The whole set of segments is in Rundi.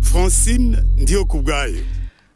Francine Diokougaï.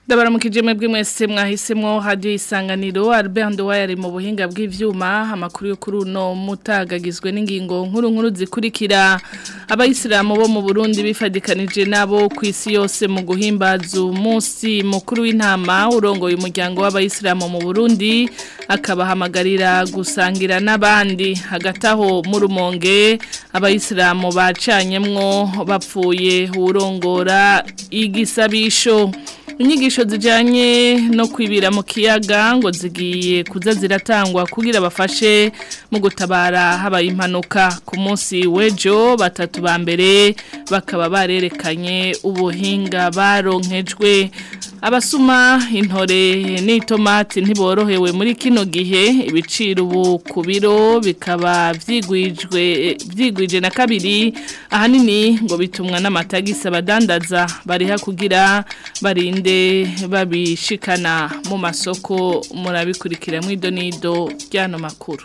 Ndabaramukije mwebwe mwese mwahisemo radio isanganiro Albert Ndowaye ari mu buhinga bw'ivyuma amakuru yo kuri uno mutagagizwe n'ingingo nkuru nkuru zikurikira abayisilamu bo mu Burundi bifadikanije nabo kwisi yose mu guhimbaza umunsi mukuru w'intama urongoye umuryango w'abayisilamu mu Burundi akabahamagarira gusangira n'abandi hagataho mu rumonge abayisilamu bacanyemwo bapfuye urongora igisabisho inyigisho zijyanye no kwibira mu kiyaga ngo zigiye kuza ziratangwa kugira bafashe mu gutabara habaye impanuka ku munsi w'ejo batatu ba mbere bakaba barerekanye ubuhinga baronkejwe abasuma intore n'itomati ntiborohewe muri kino gihe ibiciro ubu ku biro bikaba byigwijwe na kabiri ahanini ngo bitumwa n’amatagisa abadandaza bariha kugira barinde babishikana mu masoko murabikurikira mu idonido ry'ano makuru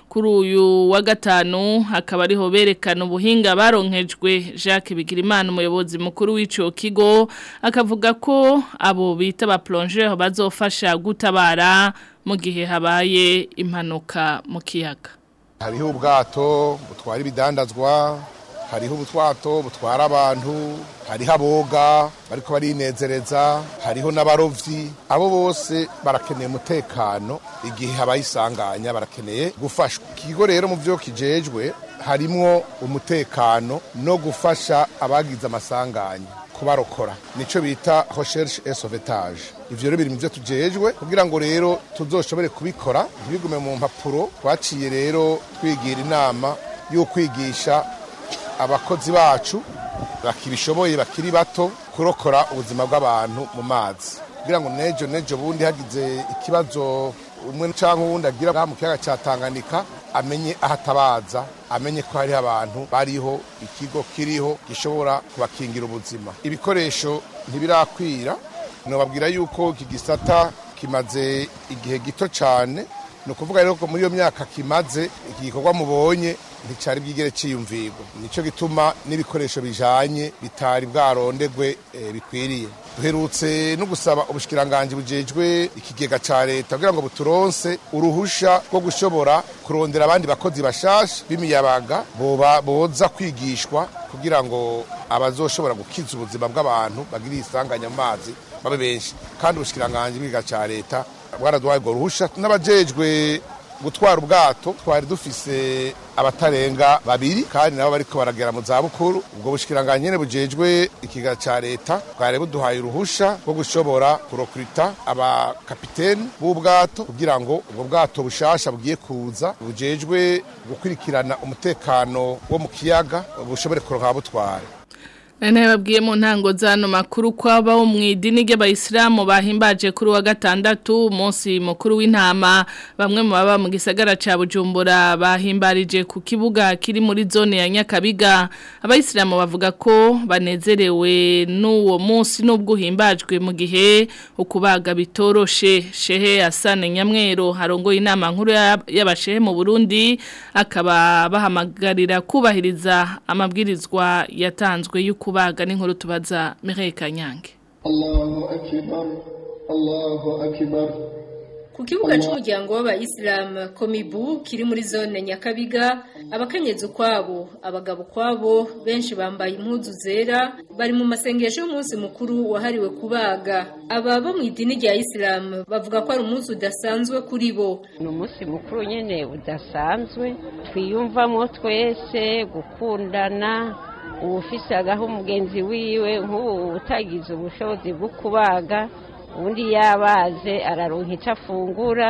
kuri uyu wa gatanu hakaba ariho berekana ubuhinga baronkejwe Jacques Bigirimana umuyobozi mukuru w'icyo kigo akavuga ko abo bita ba bazofasha gutabara mu gihe habaye impanuka mu kiyaga hariho ubwato butwara ibidandazwa hariho ubutwato butwara abantu hariho aboga bariko barinezereza hariho n'abarovyi abo bose barakeneye umutekano igihe abayisanganya barakeneye gufashwa ikigo rero mu byo kijejwe harimwo umutekano no gufasha abagize amasanganya kubarokora nico bita recherche et sauvetage ivyo rero biri muvyo tujejwe kugira ngo rero tuzoshobore kubikora ntibigume mu mpapuro twaciye rero twigira inama yo kwigisha abakozi bacu bakibishoboye bakiri bato kurokora ubuzima bw'abantu mu mazi kugira ngo nejo nejo bundi hagize ikibazo umwe cyangwa uwundi agira mu kiyaga cya Tanganyika amenye aho amenye ko hari abantu bariho ikigo kiriho gishobora kubakingira ubuzima ibikoresho ntibirakwira nababwira yuko iki gisata kimaze igihe gito cyane ni ukuvuga rero ko muri iyo myaka kimaze iki gikorwa mubonye nticyari bwigere cyiyumvirwa nicyo gituma n'ibikoresho bijanye bitari bwarondegwe eh, bikwiriye duherutse no gusaba ubushikiranganji bujejwe ikigega cya leta kugira ngo buturonse uruhushya rwo gushobora kurondera abandi bakozi bashasha b'imiyabaga boba boza kwigishwa kugira ngo abazoshobora gukiza ubuzima bw'abantu bagiriye isanganya amazi. babe benshi kandi ubushyikirangange bwiga cya leta bwaraduhaye ubwo ruhushya n'abajejwe gutwara ubwato twari dufise abatarenga babiri kandi nabo bariko baragera mu zabukuru ubwo bushikiranganje nyene bujejwe ikiga cya leta bwari buduhaye uruhusha rwo gushobora kurokurita abakapiteni b'ubwato kugira ngo ubwo bwato bushasha bugiye kuza bujejwe gukurikirana umutekano wo mu kiyaga bushobore kuronka abutwara Ene babwiye mu ntango zano makuru kwaba mu idini ry'abayisilamu bahimbaje kuri wa gatandatu umunsi mukuru w'intama bamwe mu baba mu gisagara ca Bujumbura bahimbarije ku kibuga kiri muri zone ya Nyakabiga abayisilamu bavuga ko banezerewe n'uwo munsi n'ubwo himbajwe mu gihe ukubaga bitoroshe shehe asane Nyamwero harongoye inama nkuru y'abashehe mu Burundi akaba bahamagarira kubahiriza amabwirizwa yatanzwe yuko kubaga n'inkuru tubaza Mireille Kanyange Allahu akbar Allahu akbar ku kibuga cy'umuryango w'abayisilamu komibu kiri muri zone nyakabiga abakenyezi kwabo abagabo kwabo benshi bambaye impuzu zera bari mu masengesho y'umunsi mukuru wahariwe kubaga aba bo mu idini rya Islam bavuga ko ari umunsi udasanzwe kuri bo ni umunsi mukuru nyine udasanzwe twiyumvamo twese gukundana uba ufise agaho umugenzi wiwe nk'ubu utagize ubushobozi bwo kubaga ubundi yabaze araronka icyo afungura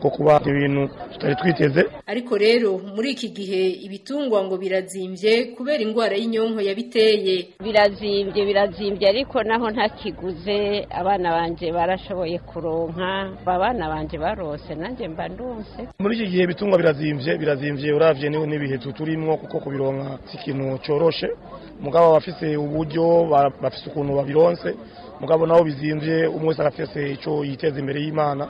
ko kuba ibintu tutari twiteze ariko rero muri iki gihe ibitungo ngo birazimbye kubera indwara y'inyonko yabiteye birazimbye birazimbye ariko naho ntakiguze abana banjye barashoboye kuronka abana banjye barose nanjye mba ndose muri iki gihe ibitungwa birazimbye birazimbye urabye niwe n'ibihe tuturimo kuko kubironka si ikintu cyoroshe mugabo abafise uburyo bafise ukuntu babironse mugabo nabo bizimvye umwe wese arafise ico yiteza imbere y'Imana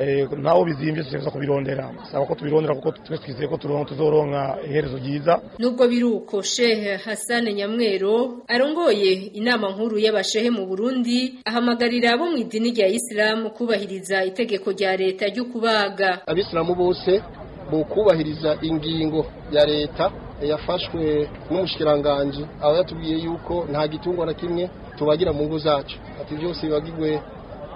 Eh, nawo bizimbye tugerageza kubirondera saba ko tubirondera kuko twese ko turonka tuzoronka iherezo ryiza nubwo biri uko shehe hasane nyamwero arongoye inama nkuru y'abashehe mu burundi ahamagarira abo mu idini rya isilamu kubahiriza itegeko rya leta ryo kubaga abisilamu bose mu kubahiriza ingingo ya leta yafashwe n'umushikiranganji aba yatubwiye yuko nta gitungo na kimwe tubagira mu ngo zacu ati byose biba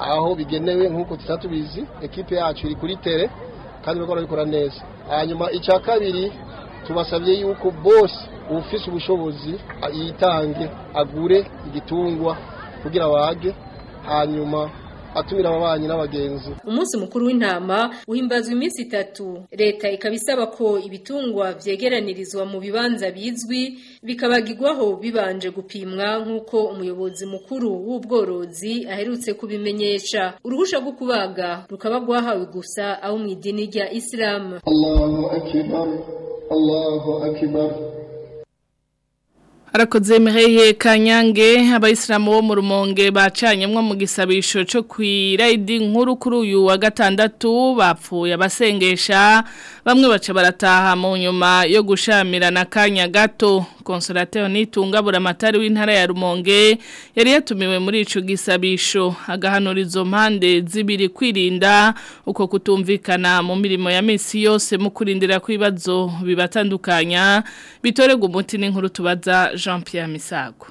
aho bigenewe nk'uko tutatu tubizi ekipe yacu iri kuri tere kandi urabona bikora neza hanyuma icya kabiri tubasabye yuko bose ufise ubushobozi yitange agure igitungwa kugira wage hanyuma atumira ababanyi n'abagenzi umunsi mukuru w'intama uhimbazwa iminsi itatu leta ikaba isaba ko ibitungwa byegeranirizwa mu bibanza bizwi bikabagirwaho bibanje gupimwa nk'uko umuyobozi mukuru w'ubworozi aherutse kubimenyesha uruhusha rwo kubaga rukaba rwahawe gusa aho mu idini rya isilamu Allahu akbar Allahu akbar arakoze mereye kanyange abayisilamu bo mu rumonge bacanyemwo mu gisabisho cyo kwirayidi nkuru kuri uyu wa gatandatu bapfuye basengesha bamwe baca barataha mu nyuma yo gushamirana kanya gato Consolateur Nitungabura Matari w'intara ya Rumonge yari yatumiwe muri ico gisabisho agahanurizo mpande zibiri kwirinda uko kutumvikana mu mirimo ya misi yose mu kurindira kwibazo bibatandukanya bitorega umuti n'inkuru tubaza Jean Pierre Misago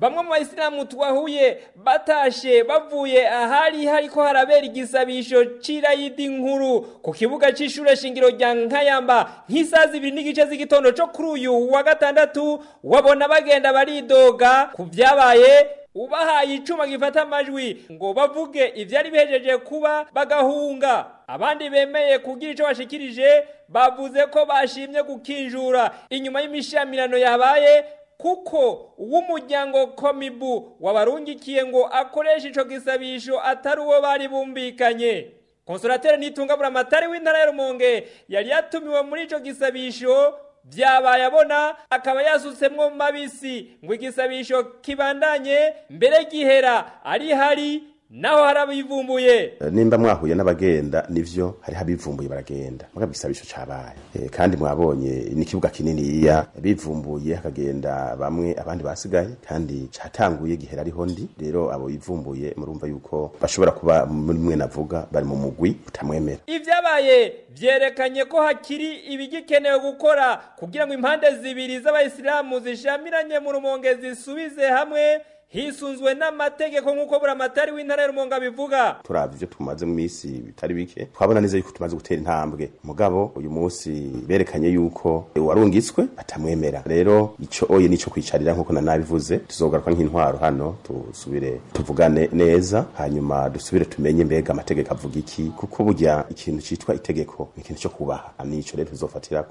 bamwe mu bayisilamu tuwahuye batashye bavuye ahari hari ko harabera igisabisho c'irayidi nkuru ku kibuga c'ishure shingiro rya nkayamba nk'isaha zibiri n'igice z'igitondo co kuri uyu wa gatandatu wabona bagenda baridoga ku byabaye ubahaye icuma gifata amajwi ngo bavuge ivyari bihejeje kuba bagahunga abandi bemeye kugira icyo bashikirije bavuze ko bashimye gukinjura inyuma y'imishamirano yabaye kuko uw'umuryango komibu wabarungikiye ngo akoreshe icyo gisabisho atari uwo bari bumvikanye konsorateri n'itungabura amatari w'intara ya rumonge yari yatumiwe muri icyo gisabisho byabaye abona akaba yasutsemwo mabisi ngo igisabisho kibandanye mbere gihera ari hari naho hari abivumbuye eh, nimba mwahuye n'abagenda nivyo hari abivumbuye baragenda mugabo igisabisho cabaye e, kandi mwabonye ni kibuga kininiya bivumbuye hakagenda bamwe abandi basigaye kandi catanguye gihera ariho ndi rero abo bivumbuye murumva yuko bashobora kuba muri mwe navuga bari mu mugwi utamwemera Ibyabaye byerekanye ko hakiri ibigikenewe gukora kugira ngo impande zibiri z'abayisilamu zishamiranye mu rumonge zisubize hamwe hisunzwe n'amategeko nk'uko buramatari w'intara ya Rumonge abivuga turavye ibyo tumaze mu minsi bitari bike twabona neza yuko tumaze gutera intambwe mugabo uyu munsi berekanye yuko warungitswe atamwemera rero icyo oye nicyo kwicarira nk'uko nanabivuze tuzogaruka nk'intwaro hano tusubire tuvugane neza hanyuma dusubire tumenye mbega amategeko avuga iki kuko bujya ikintu cyitwa itegeko ni ikintu cyo kubaha nico rero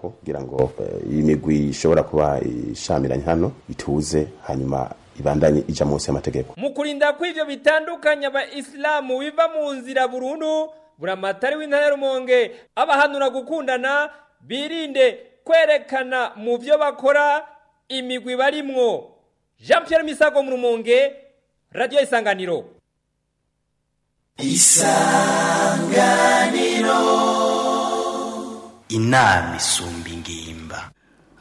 ko kugira ngo eh, imigwi ishobora kuba ishamiranye hano ituze hanyuma ibandanye ijya munsi y'amategeko mu kurinda ko ibyo bitandukanye abayisilamu biva mu nzira burundu buramatari w'intara ya rumonge abahanura gukundana birinde kwerekana mu byo bakora imigwi barimwo jean Pierre misago mu rumonge radiyo isanganiro isanganiro inama isumba ingimbi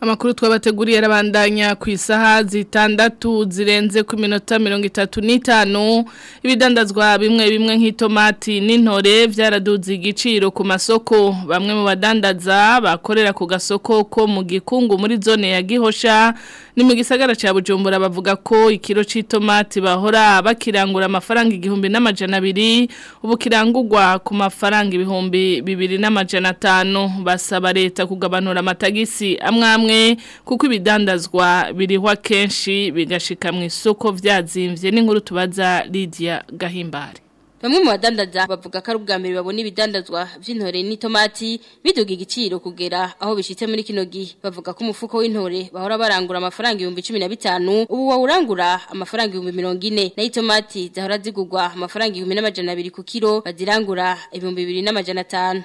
amakuru twabateguriye arabandanya ku isaha zitandatu zirenze ku minota mirongo itatu n'itanu ibidandazwa bimwe bimwe nk'itomati n'intore byaraduze igiciro ku masoko bamwe mu badandaza bakorera ku gasoko ko mu gikungu muri zone ya gihosha ni mu gisagara cya bujumbura bavuga ko ikiro cy'itomati bahora bakirangura amafaranga igihumbi n'amajana abiri ubu kirangurwa ku mafaranga ibihumbi bibiri n'amajana atanu basaba leta kugabanura amatagisi amwe amwe kuko ibidandazwa biriho akenshi bigashika mu isoko byazimbye n'inkuru tubaza Lydia Gahimbare bamwe mu badandaza bavuga ko ari ubwa mbere babona ibidandazwa by'intore n'itomati biduga igiciro kugera aho bishyitse muri kino gihe bavuga ko umufuko w'intore bahora barangura amafaranga ibihumbi cumi na bitanu ubu wawurangura amafaranga ibihumbi mirongo ine naho itomati zahora zigurwa amafaranga ibihumbi n'amajana abiri ku kiro bazirangura ibihumbi bibiri n'amajana atanu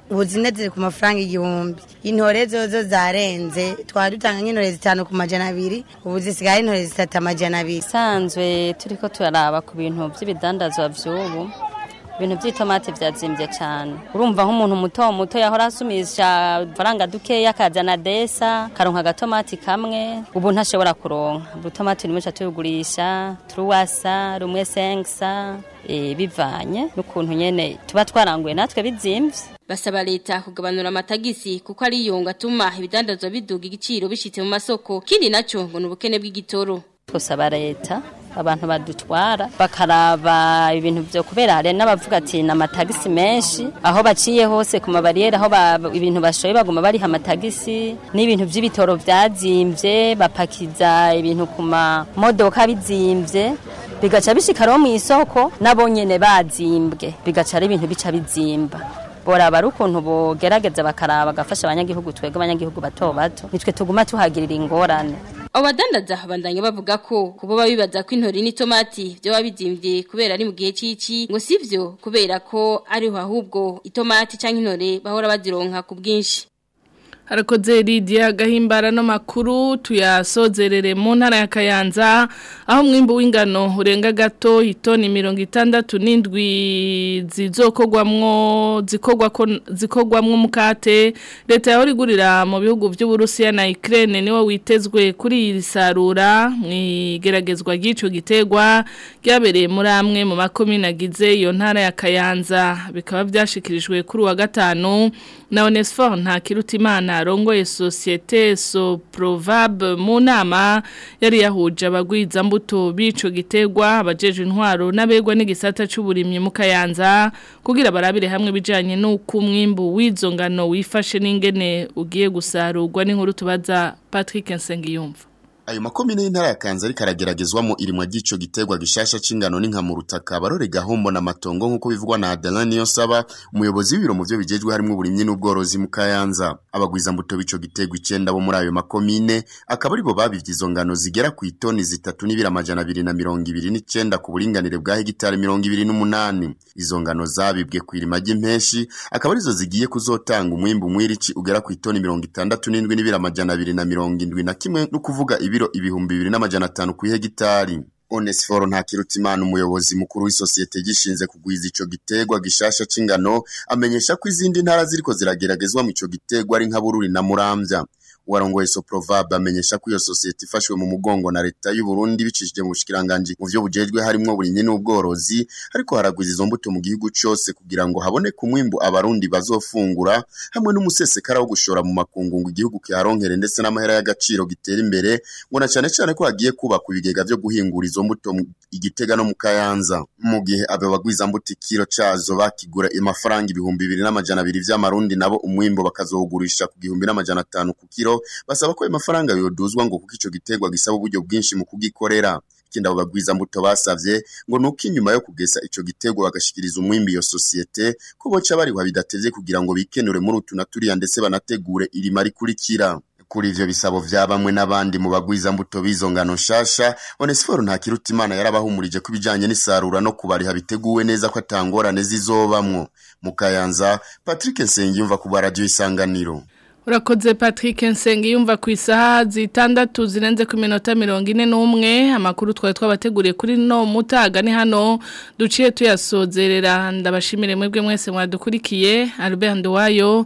ubu zine ziri ku mafaranga igihumbi intore zozo zarenze twari dutanga nk'intore zitanu ku majana abiri ubu zisigaye intore zitatu amajana abiri sanzwe turi ko turaraba ku bintu by'ibidandazwa by'ubu ibintu by’itomati byazimbye cyane urumva nk'umuntu muto muto yahora asumisha faranga dukeya akazana desa karonka agatomati kamwe ubu ntashobora kuronka urutomati urimo turugurisha turuwasa rumwe sengisa eh, bivanye n'ukuntu nyine tuba twaranguye natwe bizimbye basaba leta kugabanura amatagisi kuko ari iyo atuma ibidandazwa biduga igiciro bishyitse mu masoko kindi nacyo ngo ni ubukene bw'igitoro twasaba leta abantu badutwara bakaraba ibintu byo kubera hari n'abavuga ati ni amatagisi menshi aho baciye hose ku mabariyeri aho ibintu bashoye baguma bariha amatagisi n'ibintu by'ibitoro byazimbye bapakiza ibintu ku mamodoka bizimbye bigaca bishikaraho mu isoko nabo nyene bazimbwe bigaca ari ibintu bica bizimba boraba ari ukuntu bogerageza bakaraba bagafasha abanyagihugu twebwe abanyagihugu bato bato nitwe tuguma tuhagirira ingorane abadandaza bandanye bavuga ko kuba babibaza ko intori n'itomati byo babidimvye kubera ari mu gihe cici ngo kubera ko ariho ahubwo itomati canke bahora bazironka ku bwinshi harakoze Lydia gahimbara n'amakuru tuyasozerere mu ntara ya Kayanza aho umwimbo w'ingano urenga gato itoni mirongo itandatu n'indwi zizokogwamwo zikogwa zikogwamwo mukate leta yaho rigurira mu bihugu by’u Burusiya na Ukraine niwo witezwe kuri iri sarura mwigeragezwa gico gitegwa ryabereye muri amwe mu makomine agize iyo ntara ya Kayanza bikaba byashikirijwe kuri wa gatanu na onesifo ntakiruta imana rongoye sosiyete so porovabe mu nama yari yahuje abagwizambuto b'icyo gitegwa abajeje intwaro n'abegwa n'igisata cy'uburimyi mu kayanza kugira barabire hamwe ibijyanye n'uko umwimbu w'izo wifashe n'ingene ugiye gusarurwa n'inkuru tubaza patrick nsengiyumva ayo makomine y'intara ya Kanzari mu irimwa ry'ico gitegwa gishasha c'ingano n'inka mu rutaka barore gahombo na matongo nk'uko bivugwa na Adeline saba umuyobozi w'ibiro mu vyo bijejwe harimo uburimyi n'ubworozi mu Kayanza abagwiza mbuto b'ico gitegwa icenda bo muri ayo makomine akaba aribo babivye izo ngano zigera ku itoni zitatu n'ibira amajana abiri na mirongo ibiri n'icenda ku buringanire bwa hegitari mirongo ibiri n'umunani izo ngano zabibwe ku irima ry'impeshi akaba arizo zigiye kuzotanga umwimbu mwirici ugera ku itoni mirongo itandatu n'indwi n'ibira amajana abiri na mirongo indwi na kimwe no kuvuga ibi ibiro ibihumbi bibiri n'amajana atanu ku ihegitari Onesforo Ntakirutimana umuyobozi mukuru w'isosiyete gishinze kugwiza icyo gitegwa gishasha c'ingano amenyesha ko izindi ntara ziriko zirageragezwa mu ico gitegwa ari nka Bururi na Muramvya warongoye Soprovabe amenyesha ko iyo sosiyete ifashwe mu mugongo na leta y'u Burundi bicishije mu bushikiranganje mu byo bujejwe harimo burinye n'ubworozi ariko haragwiza izo mbuto mu gihugu cyose kugira ngo haboneke umwimbu abarundi bazofungura hamwe n'umusesekara wo gushora mu makungu ngo igihugu kiharonkere ndetse n'amahera y'agaciro gitera imbere ngo na cyane cyane ko hagiye kubaka ibigega byo guhingura izo mbuto igitega no mu kayanza mu gihe aba bagwiza mbuto ikiro cazo bakigura amafaranga ibihumbi bibiri n'amajana abiri by’amarundi nabo umwimbo bakazogurisha ku gihumbi n'amajana atanu ku kiro basaba ko ayo mafaranga yoduzwa ngo kuko icyo giterwa gisaba uburyo bwinshi mu kugikorera ikindi abo bagwiza bagwizambuto basabye ngo nuko inyuma yo kugeza icyo gitego bagashikiriza umwimbi iyo sosiyete ko boca barihwa bidatevye kugira ngo bikenure muri utu naturiya ndetse banategure irima rikurikira kuri ibyo bisabo vya bamwe n'abandi mu bagwiza mbuto b'izo ngano nshasha Onesiforo Ntakirutimana yarabahumurije ko ibijanye n'isarura no kubariha biteguwe neza ko atangorane zizobamwo mu Kayanza Patrick Nsengiyumva ku isanganiro urakoze patrick yumva ku isaha zitandatu zirenze ku minota mirongo ine n'umwe amakuru twari twabateguriye kuri no mutaga ni hano duciye tuyasozerera ndabashimire mwebwe mwese mwadukurikiye albert nduwayo